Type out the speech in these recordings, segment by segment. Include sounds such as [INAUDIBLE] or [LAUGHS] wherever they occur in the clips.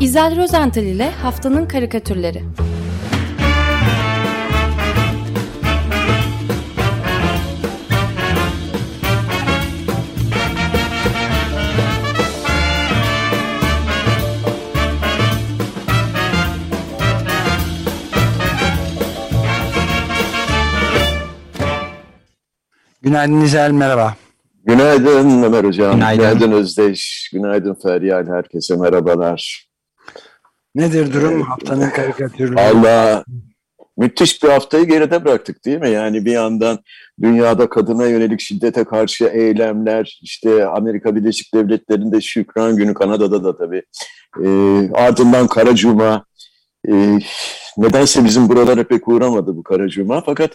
İzel Rozental ile Haftanın Karikatürleri. Günaydın İzel, merhaba. Günaydın Ömer Hocam, günaydın, günaydın Özdeş, günaydın Feryal, herkese merhabalar. Nedir durum haftanın karikatürleri? Allah, müthiş bir haftayı geride bıraktık değil mi? Yani bir yandan dünyada kadına yönelik şiddete karşı eylemler, işte Amerika Birleşik Devletleri'nde Şükran Günü, Kanada'da da tabii. E, ardından Kara Cuma, e, nedense bizim buralara pek uğramadı bu Kara Cuma. Fakat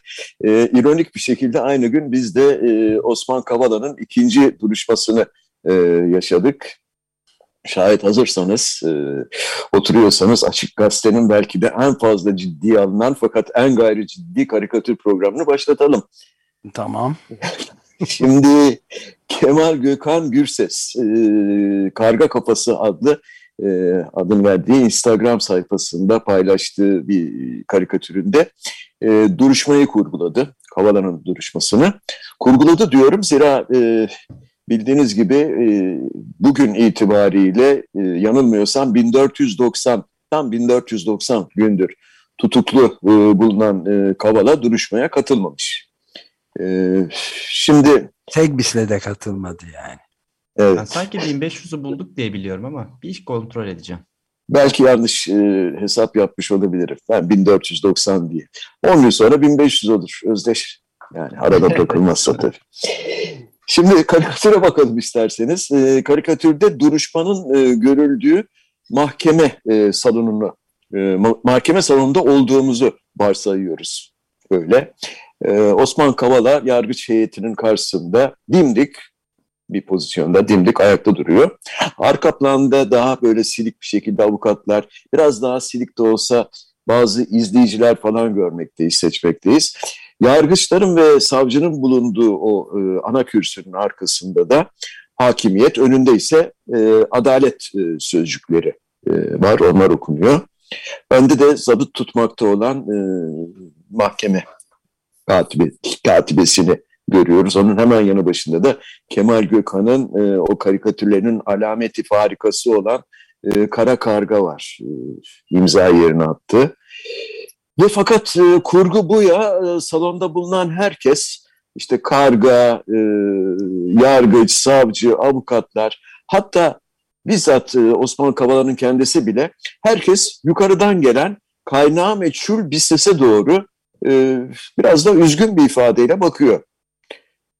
e, ironik bir şekilde aynı gün biz de e, Osman Kavala'nın ikinci duruşmasını e, yaşadık. Şayet hazırsanız, e, oturuyorsanız Açık Gazete'nin belki de en fazla ciddiye alınan fakat en gayri ciddi karikatür programını başlatalım. Tamam. [LAUGHS] Şimdi Kemal Gökhan Gürses, e, Karga Kafası adlı e, adını verdiği Instagram sayfasında paylaştığı bir karikatüründe e, duruşmayı kurguladı. Kavala'nın duruşmasını. Kurguladı diyorum zira e, bildiğiniz gibi e, bugün itibariyle e, yanılmıyorsam 1490 tam 1490 gündür tutuklu e, bulunan e, Kavala duruşmaya katılmamış. E, şimdi tek bislede katılmadı yani. Evet. Ben sanki 1500'ü bulduk diye biliyorum ama bir iş kontrol edeceğim. Belki yanlış e, hesap yapmış olabilirim. Ben 1490 diye. 10 gün sonra 1500 olur. Özdeş. Yani arada [LAUGHS] takılmazsa tabii. Şimdi karikatüre bakalım isterseniz. E, karikatürde duruşmanın e, görüldüğü mahkeme e, salonunu, e, mahkeme salonunda olduğumuzu varsayıyoruz. Böyle. E, Osman Kavala yargıç heyetinin karşısında dimdik bir pozisyonda dimdik ayakta duruyor. Arka planda daha böyle silik bir şekilde avukatlar, biraz daha silik de olsa bazı izleyiciler falan görmekteyiz, seçmekteyiz. Yargıçların ve savcının bulunduğu o e, ana kürsünün arkasında da hakimiyet, önünde ise e, adalet e, sözcükleri e, var, onlar okunuyor. Önde de zabıt tutmakta olan e, mahkeme katibi, katibesini görüyoruz. Onun hemen yanı başında da Kemal Gökhan'ın e, o karikatürlerinin alameti farikası olan e, Kara Karga var. E, imza yerine attı. Ve fakat e, kurgu bu ya e, salonda bulunan herkes işte karga, e, yargıç, savcı, avukatlar hatta bizzat e, Osman Kavala'nın kendisi bile herkes yukarıdan gelen kaynağı meçhul bir sese doğru e, biraz da üzgün bir ifadeyle bakıyor.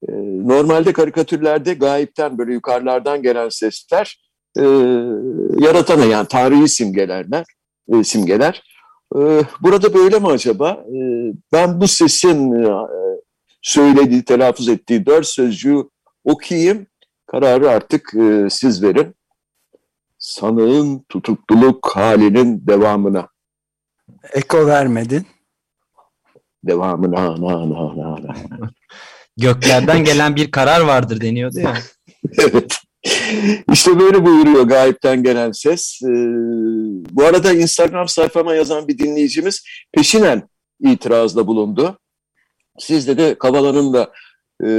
Ee, normalde karikatürlerde gayipten böyle yukarılardan gelen sesler e, yaratana yani tarihi simgelerler, e, simgeler. E, burada böyle mi acaba? E, ben bu sesin e, söylediği, telaffuz ettiği dört sözcüğü okuyayım. Kararı artık e, siz verin. Sanığın tutukluluk halinin devamına. Eko vermedin. Devamına, na, na, na, na. Göklerden gelen bir karar vardır deniyordu ya. [LAUGHS] evet. İşte böyle buyuruyor gayipten gelen ses. Ee, bu arada Instagram sayfama yazan bir dinleyicimiz peşinen itirazda bulundu. Sizde de Kavala'nın da e,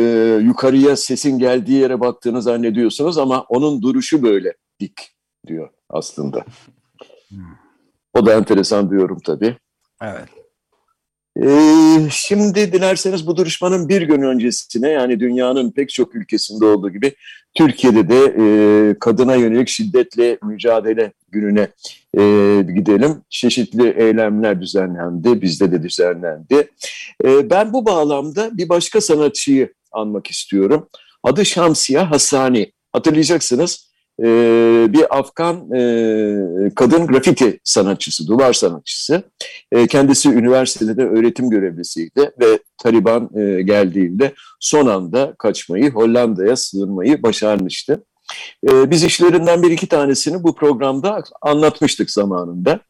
yukarıya sesin geldiği yere baktığını zannediyorsunuz ama onun duruşu böyle dik diyor aslında. O da enteresan bir yorum tabii. Evet. Ee, şimdi dilerseniz bu duruşmanın bir gün öncesine yani dünyanın pek çok ülkesinde olduğu gibi Türkiye'de de e, kadına yönelik şiddetle mücadele gününe e, gidelim. Çeşitli eylemler düzenlendi, bizde de düzenlendi. E, ben bu bağlamda bir başka sanatçıyı anmak istiyorum. Adı Şamsiya Hasani. Hatırlayacaksınız e, bir Afgan e, kadın grafiti sanatçısı, duvar sanatçısı. E, kendisi üniversitede de öğretim görevlisiydi ve Taliban e, geldiğinde son anda kaçmayı, Hollanda'ya sığınmayı başarmıştı. E, biz işlerinden bir iki tanesini bu programda anlatmıştık zamanında.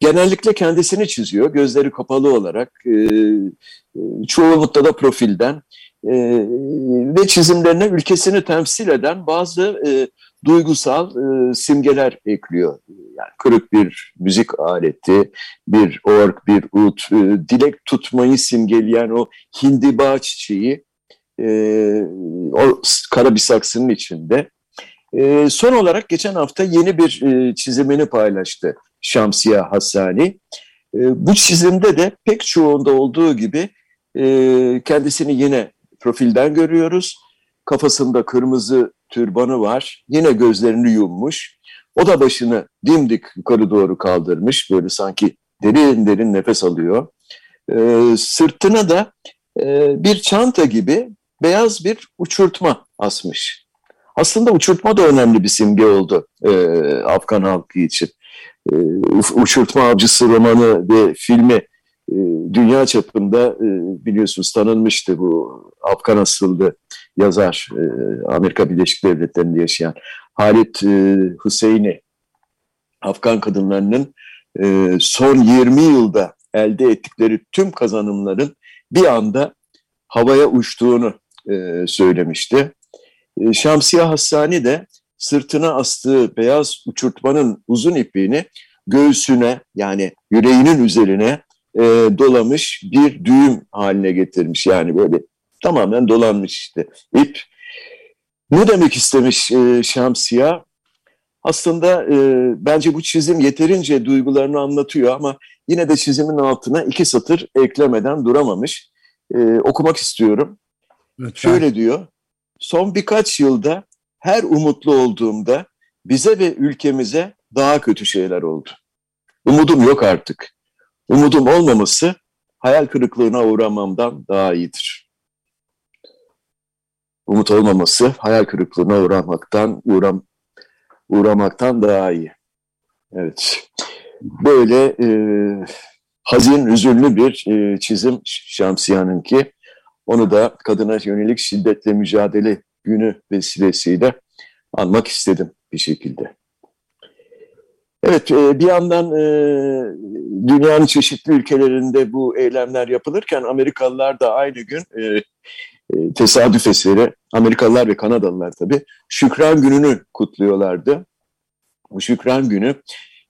Genellikle kendisini çiziyor, gözleri kapalı olarak, e, e çoğunlukla da profilden e, ve çizimlerine ülkesini temsil eden bazı e, duygusal e, simgeler ekliyor. Yani kırık bir müzik aleti, bir ork, bir ut, e, dilek tutmayı simgeleyen o hindiba çiçeği e, o kara bir içinde. E, son olarak geçen hafta yeni bir e, çizimini paylaştı Şamsiye Hassani. E, bu çizimde de pek çoğunda olduğu gibi e, kendisini yine profilden görüyoruz. Kafasında kırmızı türbanı var. Yine gözlerini yummuş. O da başını dimdik yukarı doğru kaldırmış. Böyle sanki derin derin nefes alıyor. E, sırtına da e, bir çanta gibi beyaz bir uçurtma asmış. Aslında uçurtma da önemli bir simge oldu e, Afgan halkı için. E, Uçurtma Avcısı romanı ve filmi e, dünya çapında e, biliyorsunuz tanınmıştı bu Afgan asıllı yazar e, Amerika Birleşik Devletleri'nde yaşayan Halit e, Hüseyin'i Afgan kadınlarının e, son 20 yılda elde ettikleri tüm kazanımların bir anda havaya uçtuğunu e, söylemişti. Şamsiye Hassani de sırtına astığı beyaz uçurtmanın uzun ipini göğsüne yani yüreğinin üzerine e, dolamış bir düğüm haline getirmiş. Yani böyle tamamen dolanmış işte ip. Ne demek istemiş e, Şamsiya? Aslında e, bence bu çizim yeterince duygularını anlatıyor ama yine de çizimin altına iki satır eklemeden duramamış. E, okumak istiyorum. Lütfen. Şöyle diyor, son birkaç yılda her umutlu olduğumda bize ve ülkemize daha kötü şeyler oldu. Umudum yok artık. Umudum olmaması hayal kırıklığına uğramamdan daha iyidir. Umut olmaması hayal kırıklığına uğramaktan uğram uğramaktan daha iyi. Evet. Böyle e, hazin, üzünlü bir e, çizim Şamsiya'nınki. Onu da kadına yönelik şiddetle mücadele günü vesilesiyle anmak istedim bir şekilde. Evet, e, bir yandan e, dünyanın çeşitli ülkelerinde bu eylemler yapılırken Amerikalılar da aynı gün e, tesadüf eseri, Amerikalılar ve Kanadalılar tabii Şükran Günü'nü kutluyorlardı. Bu Şükran Günü,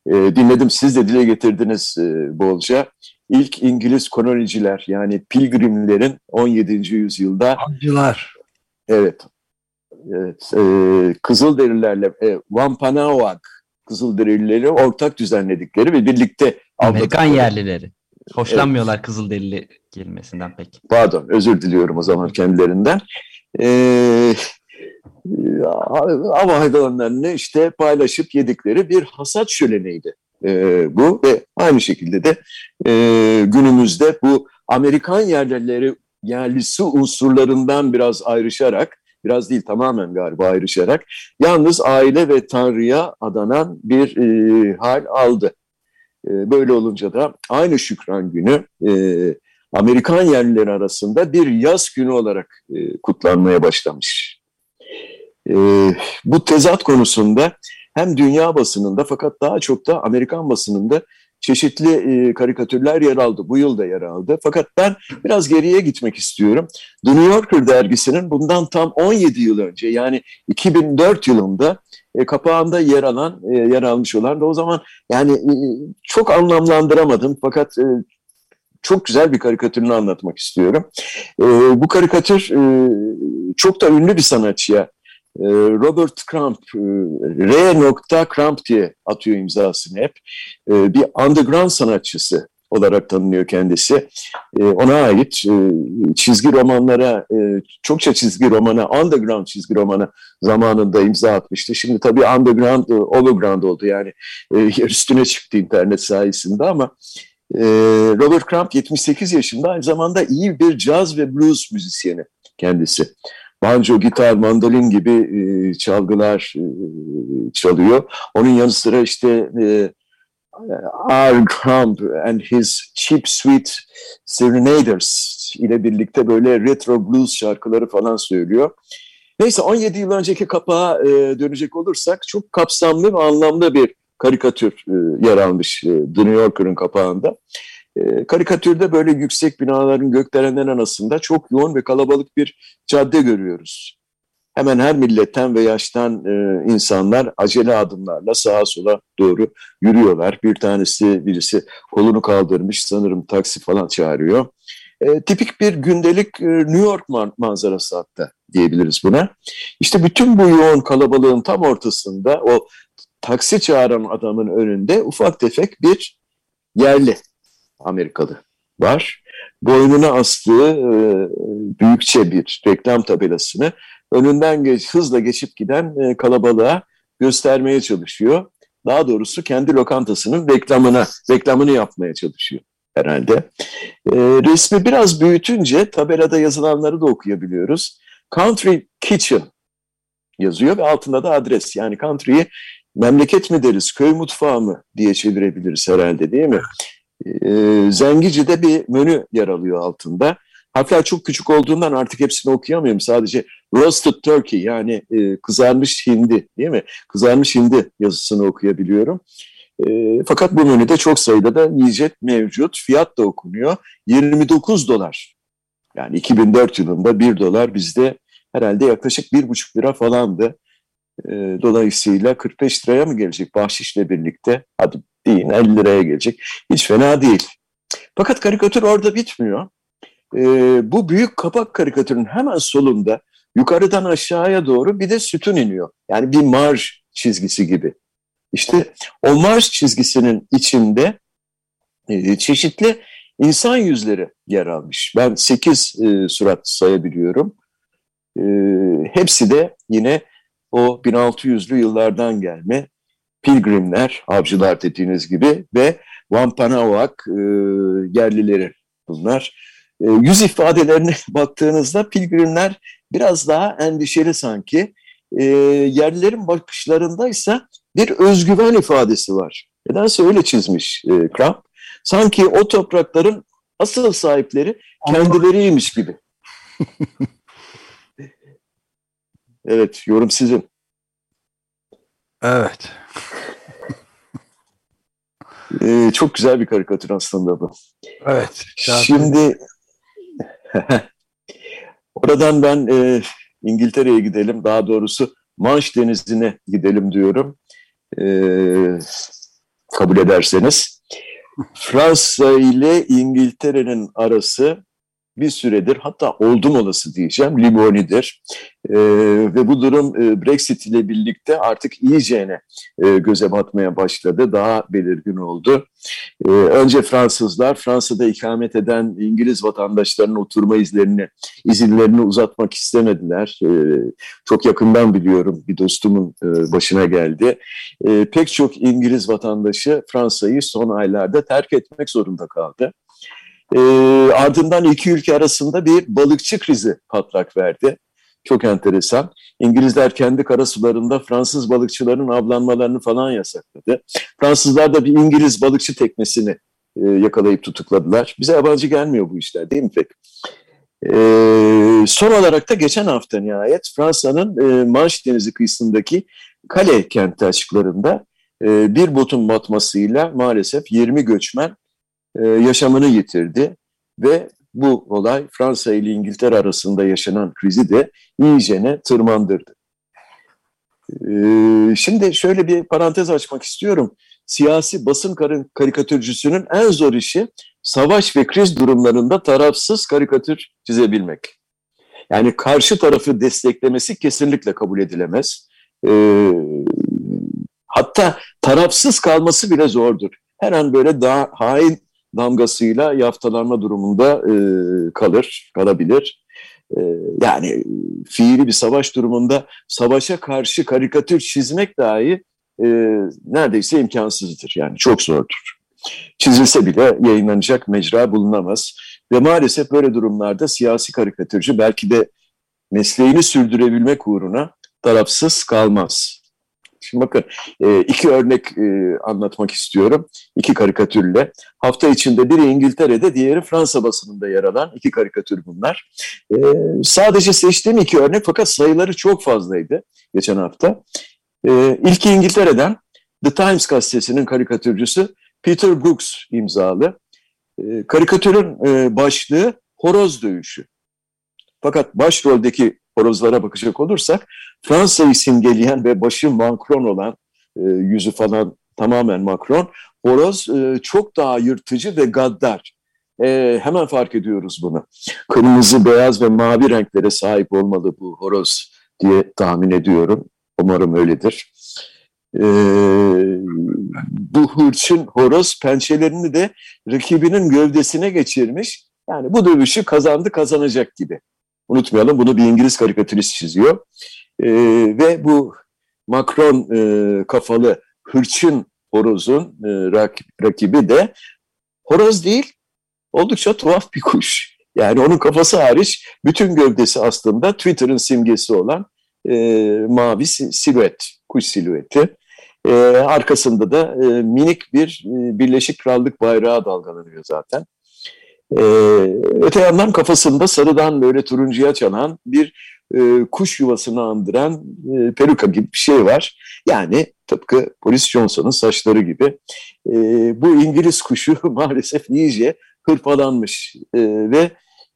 dinledim siz de dile getirdiniz bolca, ilk İngiliz koloniciler yani pilgrimlerin 17. yüzyılda... Hancılar. Evet, evet e, Kızılderililerle e, Wampanoag Kızılderilileri ortak düzenledikleri ve birlikte Amerikan yerlileri. Hoşlanmıyorlar evet. Kızılderili kelimesinden pek. Pardon, özür diliyorum o zaman kendilerinden. Ee, av hayvanlarını işte paylaşıp yedikleri bir hasat şöleneydi e, bu ve aynı şekilde de e, günümüzde bu Amerikan yerlileri yerlisi unsurlarından biraz ayrışarak biraz değil tamamen galiba ayrışarak yalnız aile ve Tanrı'ya adanan bir e, hal aldı. E, böyle olunca da aynı Şükran Günü e, Amerikan yerlileri arasında bir yaz günü olarak e, kutlanmaya başlamış. E, bu tezat konusunda hem dünya basınında fakat daha çok da Amerikan basınında çeşitli e, karikatürler yer aldı. Bu yıl da yer aldı. Fakat ben biraz geriye gitmek istiyorum. The New Yorker dergisinin bundan tam 17 yıl önce yani 2004 yılında e, kapağında yer alan, e, yer almış olan da o zaman yani e, çok anlamlandıramadım fakat çok güzel bir karikatürünü anlatmak istiyorum. Bu karikatür çok da ünlü bir sanatçıya Robert Crump, R. Crump diye atıyor imzasını hep. Bir underground sanatçısı olarak tanınıyor kendisi. Ee, ona ait e, çizgi romanlara, e, çokça çizgi romana, underground çizgi romana zamanında imza atmıştı. Şimdi tabii underground, overground oldu yani [LAUGHS] üstüne çıktı internet sayesinde ama Robert Crump 78 yaşında aynı zamanda iyi bir caz ve blues müzisyeni kendisi banjo, gitar, mandolin gibi e, çalgılar e, çalıyor. Onun yanı sıra işte e, R. Crump and his Cheap Sweet Serenaders ile birlikte böyle retro blues şarkıları falan söylüyor. Neyse 17 yıl önceki kapağa e, dönecek olursak çok kapsamlı ve anlamlı bir karikatür e, yer almış e, The New Yorker'ın kapağında. E, karikatürde böyle yüksek binaların gökdelenden arasında çok yoğun ve kalabalık bir cadde görüyoruz. Hemen her milletten ve yaştan e, insanlar acele adımlarla sağa sola doğru yürüyorlar. Bir tanesi birisi kolunu kaldırmış sanırım taksi falan çağırıyor. E, tipik bir gündelik e, New York man manzarası hatta diyebiliriz buna. İşte bütün bu yoğun kalabalığın tam ortasında o taksi çağıran adamın önünde ufak tefek bir yerli Amerikalı var. Boynuna astığı e, büyükçe bir reklam tabelasını önünden geç, hızla geçip giden e, kalabalığa göstermeye çalışıyor. Daha doğrusu kendi lokantasının reklamına, reklamını yapmaya çalışıyor herhalde. E, resmi biraz büyütünce tabelada yazılanları da okuyabiliyoruz. Country Kitchen yazıyor ve altında da adres. Yani country'yi memleket mi deriz, köy mutfağı mı diye çevirebiliriz herhalde değil mi? E, Zengici'de bir menü yer alıyor altında. Harfler çok küçük olduğundan artık hepsini okuyamıyorum. Sadece roasted turkey yani e, kızarmış hindi değil mi? Kızarmış hindi yazısını okuyabiliyorum. E, fakat bu menüde çok sayıda da yiyecek mevcut. Fiyat da okunuyor. 29 dolar. Yani 2004 yılında 1 dolar bizde herhalde yaklaşık 1,5 lira falandı. E, dolayısıyla 45 liraya mı gelecek bahşişle birlikte? Hadi deyin 50 liraya gelecek. Hiç fena değil. Fakat karikatür orada bitmiyor. E, bu büyük kapak karikatürün hemen solunda yukarıdan aşağıya doğru bir de sütun iniyor. Yani bir marş çizgisi gibi. İşte o marş çizgisinin içinde e, çeşitli insan yüzleri yer almış. Ben 8 e, surat sayabiliyorum. E, hepsi de yine o 1600'lü yıllardan gelme pilgrimler, avcılar dediğiniz gibi ve Wampanoag e, yerlileri bunlar. E, yüz ifadelerine [LAUGHS] baktığınızda pilgrimler biraz daha endişeli sanki. E, yerlilerin bakışlarındaysa bir özgüven ifadesi var. Nedense öyle çizmiş e, Kramp. Sanki o toprakların asıl sahipleri kendileriymiş gibi. [LAUGHS] evet, yorum sizin. Evet. Ee, çok güzel bir karikatür aslında bu. Evet. Şimdi [LAUGHS] oradan ben e, İngiltere'ye gidelim. Daha doğrusu Manş Denizi'ne gidelim diyorum. E, kabul ederseniz. Fransa ile İngiltere'nin arası bir süredir hatta oldum olası diyeceğim limonidir. E, ve bu durum e, Brexit ile birlikte artık iyicene e, göze batmaya başladı. Daha belirgin oldu. E, önce Fransızlar Fransa'da ikamet eden İngiliz vatandaşlarının oturma izlerini, izinlerini uzatmak istemediler. E, çok yakından biliyorum bir dostumun e, başına geldi. E, pek çok İngiliz vatandaşı Fransa'yı son aylarda terk etmek zorunda kaldı. E, ardından iki ülke arasında bir balıkçı krizi patlak verdi. Çok enteresan. İngilizler kendi karasularında Fransız balıkçıların avlanmalarını falan yasakladı. Fransızlar da bir İngiliz balıkçı teknesini e, yakalayıp tutukladılar. Bize yabancı gelmiyor bu işler değil mi pek? E, son olarak da geçen hafta nihayet Fransa'nın e, Manş Denizi kıyısındaki Kale kenti açıklarında e, bir botun batmasıyla maalesef 20 göçmen e, yaşamını yitirdi ve bu olay Fransa ile İngiltere arasında yaşanan krizi de iyicene tırmandırdı. E, şimdi şöyle bir parantez açmak istiyorum. Siyasi basın karikatürcüsünün en zor işi savaş ve kriz durumlarında tarafsız karikatür çizebilmek. Yani karşı tarafı desteklemesi kesinlikle kabul edilemez. E, hatta tarafsız kalması bile zordur. Her an böyle daha hain damgasıyla yaftalanma durumunda e, kalır, kalabilir. E, yani fiili bir savaş durumunda savaşa karşı karikatür çizmek dahi e, neredeyse imkansızdır. Yani çok zordur. Çizilse bile yayınlanacak mecra bulunamaz. Ve maalesef böyle durumlarda siyasi karikatürcü belki de mesleğini sürdürebilmek uğruna tarafsız kalmaz. Şimdi bakın e, iki örnek e, anlatmak istiyorum. İki karikatürle. Hafta içinde biri İngiltere'de, diğeri Fransa basınında yer alan iki karikatür bunlar. E, sadece seçtiğim iki örnek fakat sayıları çok fazlaydı geçen hafta. İlki İngiltere'den The Times gazetesinin karikatürcüsü Peter Brooks imzalı. Karikatürün başlığı horoz dövüşü. Fakat başroldeki horozlara bakacak olursak Fransa'yı simgeleyen ve başı Macron olan e, yüzü falan tamamen Macron horoz e, çok daha yırtıcı ve gaddar. E, hemen fark ediyoruz bunu. Kırmızı, beyaz ve mavi renklere sahip olmalı bu horoz diye tahmin ediyorum. Umarım öyledir. E, bu hırçın horoz pençelerini de rakibinin gövdesine geçirmiş. Yani bu dövüşü kazandı kazanacak gibi. Unutmayalım bunu bir İngiliz karikatürist çiziyor. E, ve bu Macron e, kafalı hırçın horozun e, rak, rakibi de horoz değil oldukça tuhaf bir kuş. Yani onun kafası hariç bütün gövdesi aslında Twitter'ın simgesi olan e, mavi silüet, kuş silüeti. E, arkasında da e, minik bir e, Birleşik Krallık bayrağı dalgalanıyor zaten. E, öte yandan kafasında sarıdan böyle turuncuya çalan bir e, kuş yuvasını andıran e, peruka gibi bir şey var. Yani tıpkı Boris Johnson'un saçları gibi. E, bu İngiliz kuşu [LAUGHS] maalesef iyice hırpalanmış e, ve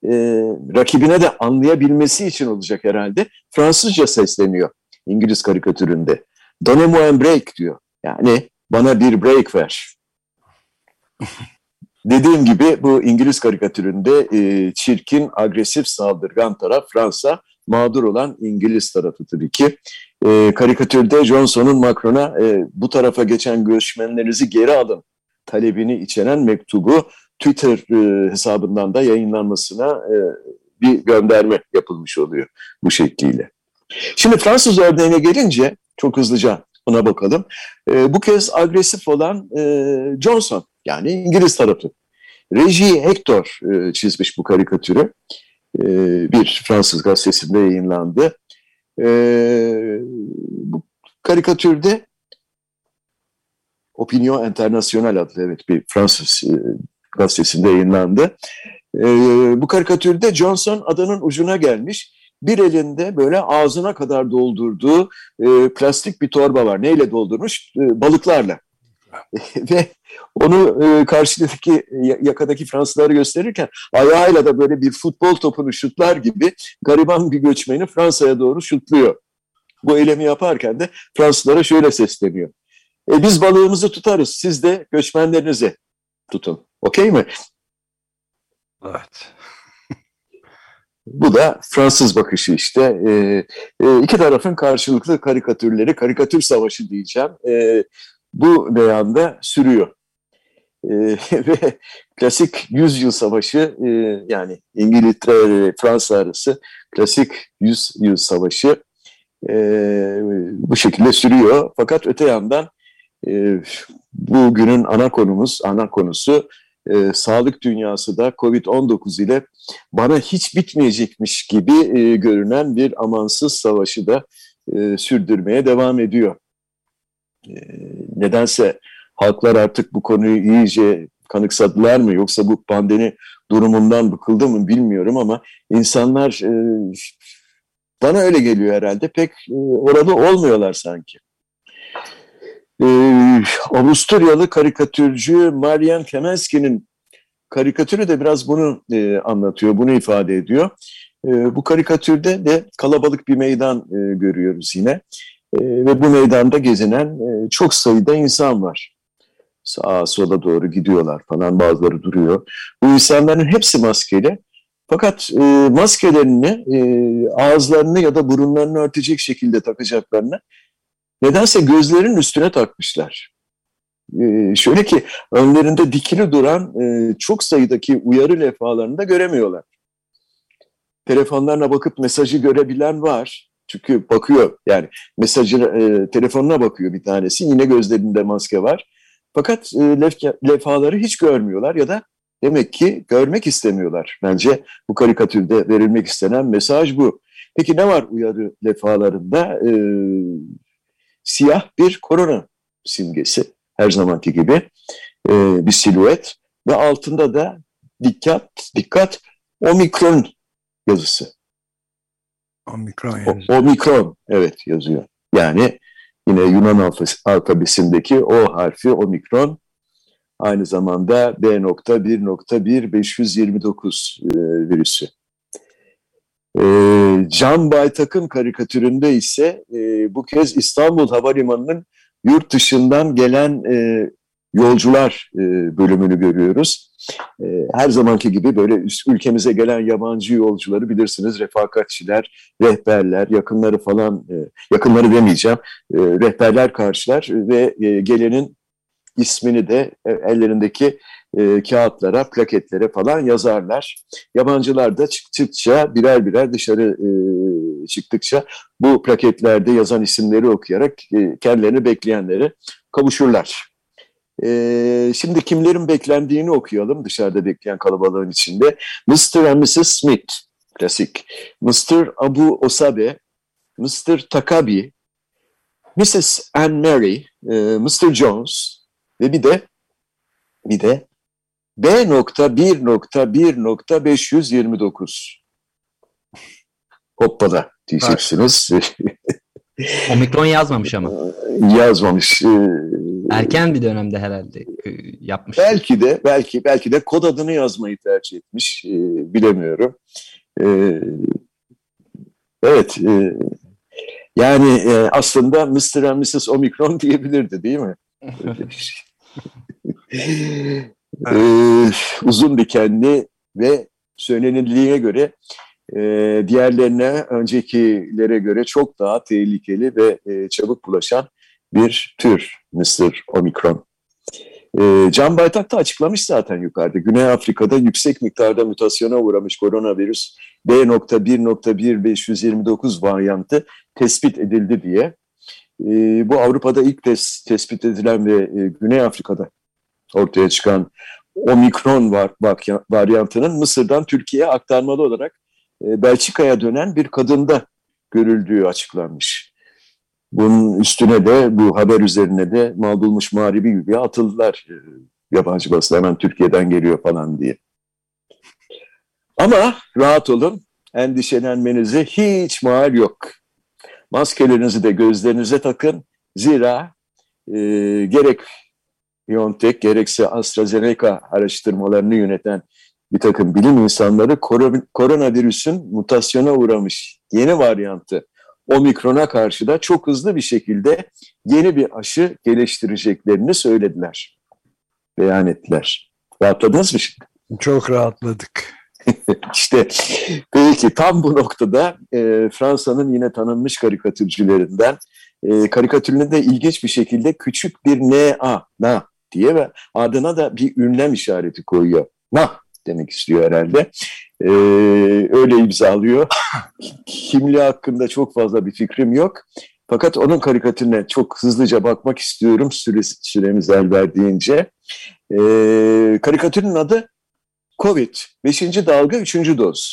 e, rakibine de anlayabilmesi için olacak herhalde Fransızca sesleniyor İngiliz karikatüründe. Donnez-moi un break diyor. Yani bana bir break ver. [LAUGHS] Dediğim gibi bu İngiliz karikatüründe e, çirkin, agresif, saldırgan taraf Fransa, mağdur olan İngiliz tarafı tabii ki. E, karikatürde Johnson'un Macron'a e, bu tarafa geçen göçmenlerinizi geri alın talebini içeren mektubu Twitter e, hesabından da yayınlanmasına e, bir gönderme yapılmış oluyor bu şekliyle. Şimdi Fransız örneğine gelince çok hızlıca ona bakalım. E, bu kez agresif olan e, Johnson yani İngiliz tarafı. Reji Hector e, çizmiş bu karikatürü. E, bir Fransız gazetesinde yayınlandı. E, bu karikatürde Opinion International adlı evet bir Fransız e, gazetesinde yayınlandı. E, bu karikatürde Johnson adanın ucuna gelmiş. Bir elinde böyle ağzına kadar doldurduğu e, plastik bir torba var. Neyle doldurmuş? E, balıklarla. [LAUGHS] Ve onu e, karşıdaki yakadaki Fransızlara gösterirken ayağıyla da böyle bir futbol topunu şutlar gibi gariban bir göçmeni Fransa'ya doğru şutluyor. Bu eylemi yaparken de Fransızlara şöyle sesleniyor. E, biz balığımızı tutarız, siz de göçmenlerinizi tutun. Okey mi? Evet. Bu da Fransız bakışı işte. E, e, iki tarafın karşılıklı karikatürleri, karikatür savaşı diyeceğim. E, bu beyanda sürüyor. E, [LAUGHS] ve klasik yüzyıl savaşı e, yani İngiltere ve Fransa arası klasik yüzyıl savaşı e, bu şekilde sürüyor. Fakat öte yandan e, bugünün ana konumuz, ana konusu e, sağlık dünyası da Covid-19 ile bana hiç bitmeyecekmiş gibi görünen bir amansız savaşı da sürdürmeye devam ediyor. Nedense halklar artık bu konuyu iyice kanıksadılar mı yoksa bu pandemi durumundan bıkıldı mı bilmiyorum ama insanlar e, bana öyle geliyor herhalde pek e, orada olmuyorlar sanki. Ee, Avusturyalı karikatürcü Marian Kemenski'nin karikatürü de biraz bunu e, anlatıyor, bunu ifade ediyor. E, bu karikatürde de kalabalık bir meydan e, görüyoruz yine. E, ve bu meydanda gezinen e, çok sayıda insan var. Sağa sola doğru gidiyorlar falan bazıları duruyor. Bu insanların hepsi maskeli. Fakat e, maskelerini e, ağızlarını ya da burunlarını örtecek şekilde takacaklarını nedense gözlerinin üstüne takmışlar. Ee, şöyle ki önlerinde dikili duran e, çok sayıdaki uyarı levhalarını da göremiyorlar. Telefonlarına bakıp mesajı görebilen var. Çünkü bakıyor yani mesajı e, telefonuna bakıyor bir tanesi yine gözlerinde maske var. Fakat e, levhaları hiç görmüyorlar ya da demek ki görmek istemiyorlar. Bence bu karikatürde verilmek istenen mesaj bu. Peki ne var uyarı levhalarında? Ee, siyah bir korona simgesi her zamanki gibi e, bir silüet ve altında da dikkat dikkat omikron yazısı. Omikron yazıyor. O, omikron evet yazıyor. Yani yine Yunan alfabesindeki O harfi omikron aynı zamanda B.1.1.529 e, virüsü. E, Can Baytak'ın karikatüründe ise e, bu kez İstanbul Havalimanı'nın yurt dışından gelen e, yolcular e, bölümünü görüyoruz. E, her zamanki gibi böyle ülkemize gelen yabancı yolcuları bilirsiniz refakatçiler, rehberler, yakınları falan, e, yakınları demeyeceğim, rehberler karşılar ve gelenin ismini de ellerindeki kağıtlara, plaketlere falan yazarlar. Yabancılar da çıktıkça birer birer dışarı çıktıkça bu plaketlerde yazan isimleri okuyarak kendilerini bekleyenleri kavuşurlar. E, şimdi kimlerin beklendiğini okuyalım dışarıda bekleyen kalabalığın içinde. Mr. and Mrs. Smith, klasik. Mr. Abu Osabe, Mr. Takabi, Mrs. Anne Mary, e, Mr. Jones ve bir de bir de B.1.1.529. Hoppala diyeceksiniz. [LAUGHS] Omikron yazmamış ama. Yazmamış. Erken bir dönemde herhalde e, yapmış. Belki de, belki belki de kod adını yazmayı tercih etmiş. E, bilemiyorum. E, evet. E, yani e, aslında Mr. and Mrs. Omicron [LAUGHS] diyebilirdi değil mi? [LAUGHS] e, uzun dikenli ve söylenildiğine göre e, diğerlerine öncekilere göre çok daha tehlikeli ve e, çabuk bulaşan bir tür Mr. Omicron. E, Can Baytak da açıklamış zaten yukarıda. Güney Afrika'da yüksek miktarda mutasyona uğramış koronavirüs B.1.1.529 varyantı tespit edildi diye. E, bu Avrupa'da ilk tes, tespit edilen ve e, Güney Afrika'da ortaya çıkan omikron var, varyantının Mısır'dan Türkiye'ye aktarmalı olarak Belçika'ya dönen bir kadında görüldüğü açıklanmış. Bunun üstüne de bu haber üzerine de mal bulmuş mağribi gibi atıldılar. E, yabancı basın hemen Türkiye'den geliyor falan diye. Ama rahat olun, endişelenmenize hiç mal yok. Maskelerinizi de gözlerinize takın. Zira e, gerek BioNTech gerekse AstraZeneca araştırmalarını yöneten bir takım bilim insanları koronavirüsün mutasyona uğramış yeni varyantı omikrona karşı da çok hızlı bir şekilde yeni bir aşı geliştireceklerini söylediler. Beyan ettiler. Rahatladınız mı şimdi? Çok rahatladık. [LAUGHS] İşte peki tam bu noktada e, Fransa'nın yine tanınmış karikatürcülerinden e, karikatüründe de ilginç bir şekilde küçük bir N-A, na diye ve ardına da bir ünlem işareti koyuyor. Na demek istiyor herhalde. Ee, öyle imzalıyor. Kimliği hakkında çok fazla bir fikrim yok. Fakat onun karikatürüne çok hızlıca bakmak istiyorum süre, süremiz el verdiğince. Ee, karikatürün adı Covid, 5. dalga 3. doz.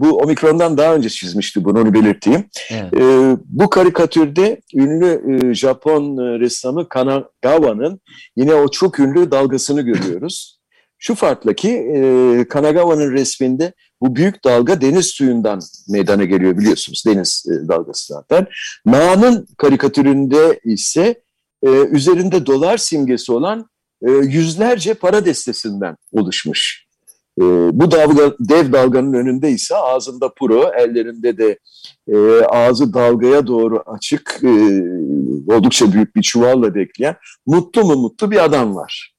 Bu omikrondan daha önce çizmişti bunu onu belirteyim. Evet. E, bu karikatürde ünlü e, Japon e, ressamı Kanagawa'nın yine o çok ünlü dalgasını görüyoruz. Şu farkla ki e, Kanagawa'nın resminde bu büyük dalga deniz suyundan meydana geliyor biliyorsunuz. Deniz e, dalgası zaten. Ma'nın karikatüründe ise e, üzerinde dolar simgesi olan e, yüzlerce para destesinden oluşmuş. E, bu dalga, dev dalganın önünde ise ağzında puro, ellerinde de e, ağzı dalgaya doğru açık, e, oldukça büyük bir çuvalla bekleyen mutlu mu mutlu bir adam var.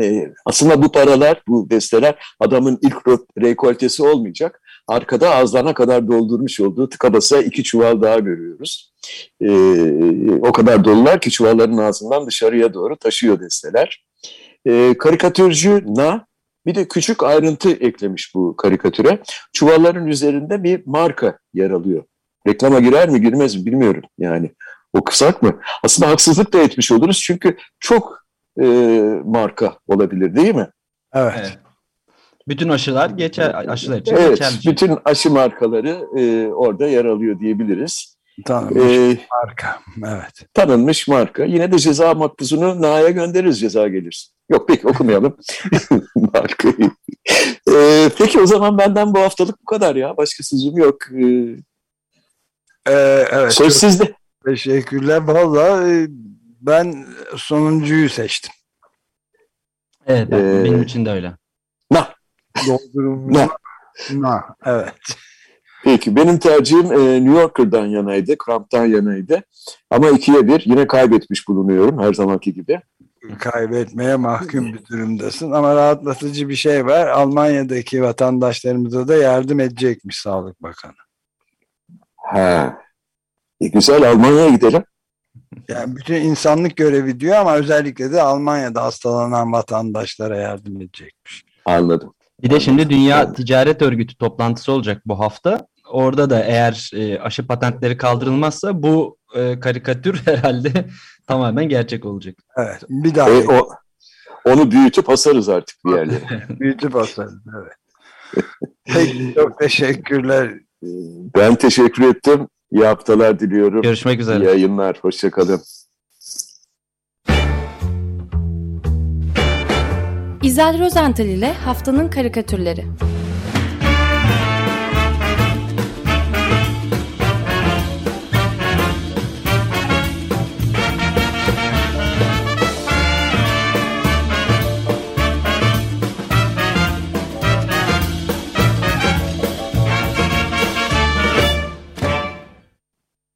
E, aslında bu paralar, bu desteler adamın ilk rekoltesi olmayacak. Arkada ağızlarına kadar doldurmuş olduğu tıka basa iki çuval daha görüyoruz. E, o kadar dolular ki çuvalların ağzından dışarıya doğru taşıyor desteler. E, karikatürcü Na bir de küçük ayrıntı eklemiş bu karikatüre. Çuvalların üzerinde bir marka yer alıyor. Reklama girer mi girmez mi bilmiyorum yani. O kısak mı? Aslında haksızlık da etmiş oluruz çünkü çok e, marka olabilir değil mi? Evet. evet. Bütün aşılar geçer, aşılar için evet, geçerli. Bütün aşı markaları e, orada yer alıyor diyebiliriz. Tanınmış ee, marka, evet. Tanınmış marka. Yine de ceza makbuzunu Na'ya göndeririz ceza gelirse. Yok peki okumayalım [LAUGHS] markayı. Ee, peki o zaman benden bu haftalık bu kadar ya. Başka sözüm yok. Ee, ee, evet. Söz sizde. Teşekkürler. Valla e, ben sonuncuyu seçtim. Evet ee, benim için de öyle. Na. Doldurumuna Na, evet. Peki benim tercihim e, New Yorker'dan yanaydı, Crump'tan yanaydı. Ama ikiye bir yine kaybetmiş bulunuyorum her zamanki gibi. Kaybetmeye mahkum bir durumdasın ama rahatlatıcı bir şey var. Almanya'daki vatandaşlarımıza da yardım edecekmiş Sağlık Bakanı. Ha. E, güzel Almanya'ya gidelim. Yani bütün insanlık görevi diyor ama özellikle de Almanya'da hastalanan vatandaşlara yardım edecekmiş. Anladım. Bir de şimdi Dünya. Ticaret Örgütü toplantısı olacak bu hafta. Orada da eğer e, aşı patentleri kaldırılmazsa bu e, karikatür [LAUGHS] herhalde tamamen gerçek olacak. Evet. Bir daha E, o, onu büyütüp asarız artık bir yerlere. [LAUGHS] büyütüp asarız. Evet. [LAUGHS] Peki, çok teşekkürler. Ben teşekkür ettim. İyi haftalar diliyorum. Görüşmek İyi üzere. yayınlar. Hoşçakalın. İzel Rozental ile Haftanın Karikatürleri